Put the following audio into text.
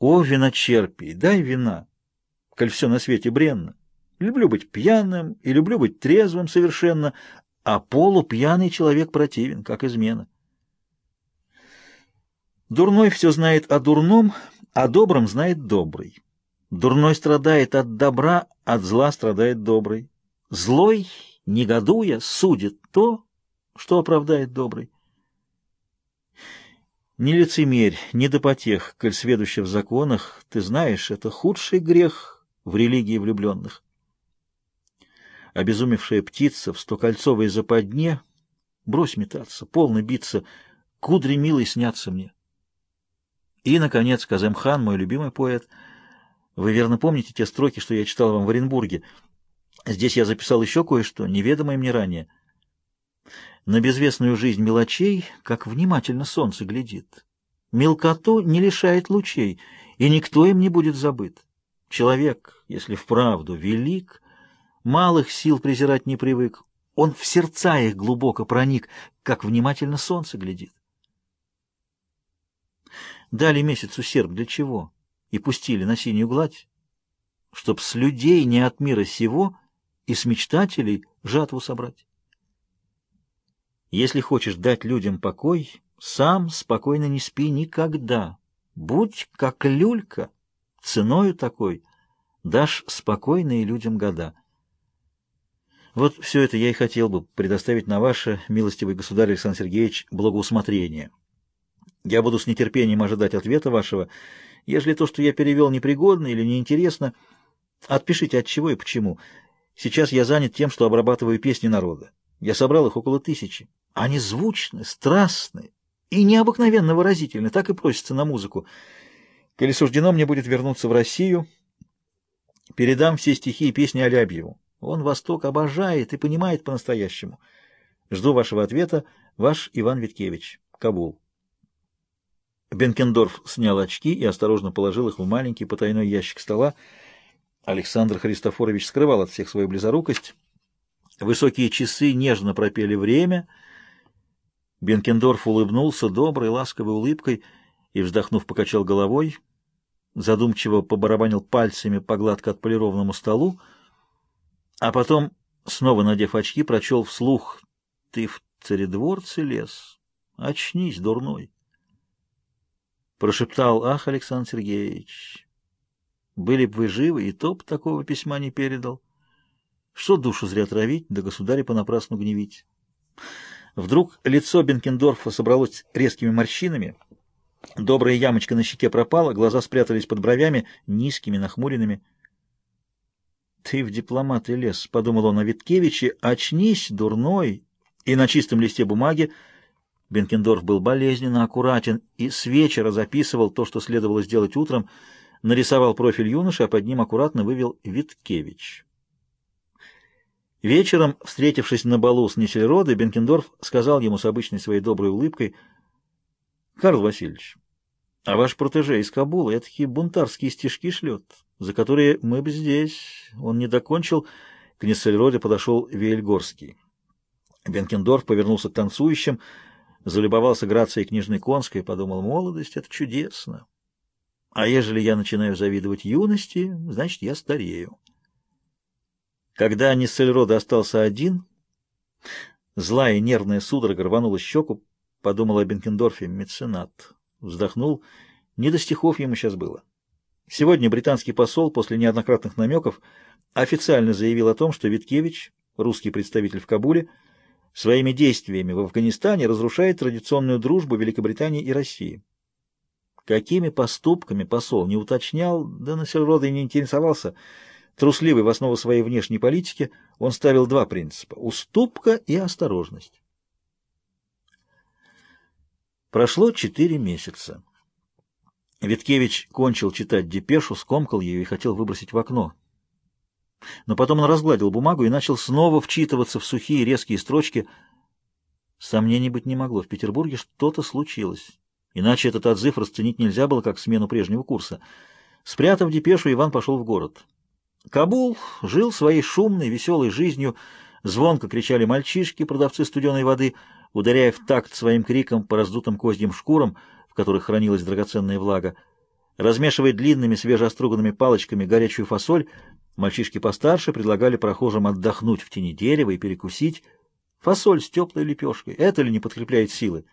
Овина черпи, дай вина. Коль все на свете бренно. Люблю быть пьяным и люблю быть трезвым совершенно, а полупьяный человек противен, как измена. Дурной все знает о дурном, а добром знает добрый. Дурной страдает от добра, от зла страдает добрый. Злой, негодуя, судит то, что оправдает добрый. Не лицемерь, не до потех, коль сведущий в законах, ты знаешь, это худший грех в религии влюбленных. Обезумевшая птица в стокольцовой западне, брось метаться, полно биться, кудри милой снятся мне. И, наконец, Каземхан, мой любимый поэт, вы верно помните те строки, что я читал вам в Оренбурге. Здесь я записал еще кое-что, неведомое мне ранее — на безвестную жизнь мелочей, как внимательно солнце глядит. Мелкоту не лишает лучей, и никто им не будет забыт. Человек, если вправду велик, малых сил презирать не привык, он в сердца их глубоко проник, как внимательно солнце глядит. Дали месяцу Серб для чего? И пустили на синюю гладь, чтоб с людей не от мира сего и с мечтателей жатву собрать. Если хочешь дать людям покой, сам спокойно не спи никогда. Будь как люлька, ценою такой дашь спокойные людям года. Вот все это я и хотел бы предоставить на ваше, милостивый государь Александр Сергеевич, благоусмотрение. Я буду с нетерпением ожидать ответа вашего. Если то, что я перевел, непригодно или неинтересно, отпишите от чего и почему. Сейчас я занят тем, что обрабатываю песни народа. Я собрал их около тысячи. Они звучны, страстны и необыкновенно выразительны, так и просятся на музыку. Коли суждено мне будет вернуться в Россию, передам все стихи и песни Алябьеву. Он Восток обожает и понимает по-настоящему. Жду вашего ответа, ваш Иван Виткевич, Кабул. Бенкендорф снял очки и осторожно положил их в маленький потайной ящик стола. Александр Христофорович скрывал от всех свою близорукость. Высокие часы нежно пропели время — Бенкендорф улыбнулся доброй, ласковой улыбкой и, вздохнув, покачал головой, задумчиво побарабанил пальцами по гладко отполированному столу, а потом, снова надев очки, прочел вслух «Ты в царедворце лес? Очнись, дурной!» Прошептал «Ах, Александр Сергеевич, были бы вы живы, и то б такого письма не передал. Что душу зря травить, да государя понапрасну гневить!» Вдруг лицо Бенкендорфа собралось резкими морщинами. Добрая ямочка на щеке пропала, глаза спрятались под бровями, низкими, нахмуренными. «Ты в дипломаты лез», — подумал он о Виткевиче. «Очнись, дурной!» И на чистом листе бумаги Бенкендорф был болезненно аккуратен и с вечера записывал то, что следовало сделать утром, нарисовал профиль юноши, а под ним аккуратно вывел Виткевич. Вечером, встретившись на балу с Ничельроды, Бенкендорф сказал ему с обычной своей доброй улыбкой, «Карл Васильевич, а ваш протеже из Кабула я этакие бунтарские стишки шлет, за которые мы бы здесь...» Он не докончил, к Ничельроде подошел Вейльгорский. Бенкендорф повернулся к танцующим, залюбовался грацией книжной конской и подумал, «Молодость — это чудесно! А ежели я начинаю завидовать юности, значит, я старею». Когда Ниссельрод остался один, злая нервная судорога рванула щеку, подумал о Бенкендорфе меценат. Вздохнул. Не до стихов ему сейчас было. Сегодня британский посол после неоднократных намеков официально заявил о том, что Виткевич, русский представитель в Кабуле, своими действиями в Афганистане разрушает традиционную дружбу Великобритании и России. Какими поступками посол не уточнял, да Нассельрода и не интересовался – Трусливый в основу своей внешней политики, он ставил два принципа – уступка и осторожность. Прошло четыре месяца. Виткевич кончил читать депешу, скомкал ее и хотел выбросить в окно. Но потом он разгладил бумагу и начал снова вчитываться в сухие резкие строчки. Сомнений быть не могло. В Петербурге что-то случилось. Иначе этот отзыв расценить нельзя было, как смену прежнего курса. Спрятав депешу, Иван пошел в город. Кабул жил своей шумной, веселой жизнью. Звонко кричали мальчишки, продавцы студеной воды, ударяя в такт своим криком по раздутым козьим шкурам, в которых хранилась драгоценная влага. Размешивая длинными свежеоструганными палочками горячую фасоль, мальчишки постарше предлагали прохожим отдохнуть в тени дерева и перекусить. Фасоль с теплой лепешкой. Это ли не подкрепляет силы?